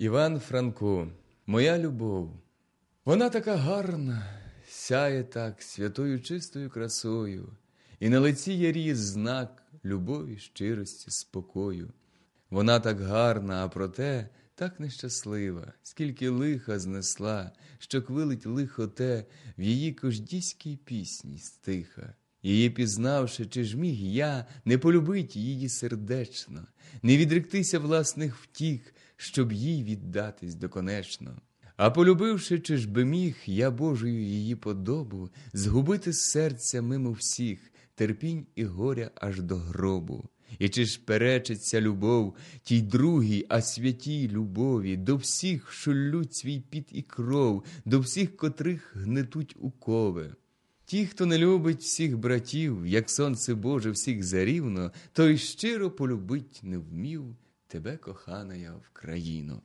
Іван Франко, моя любов, вона така гарна, сяє так святою чистою красою, і на лиці є різ знак любові, щирості, спокою. Вона так гарна, а проте так нещаслива, скільки лиха знесла, що квилить лихо те в її кождіській пісні стиха. Її пізнавши, чи ж міг я не полюбить її сердечно, не відректися власних втіх, щоб їй віддатись доконечно. А полюбивши, чи ж би міг я Божою її подобу згубити серця мимо всіх терпінь і горя аж до гробу. І чи ж перечиться любов тій другій, а святій любові, до всіх, що лють свій піт і кров, до всіх, котрих гнетуть укови. Ті, хто не любить всіх братів, як сонце Боже всіх зарівно, той щиро полюбить не вмів тебе, кохана я в країну.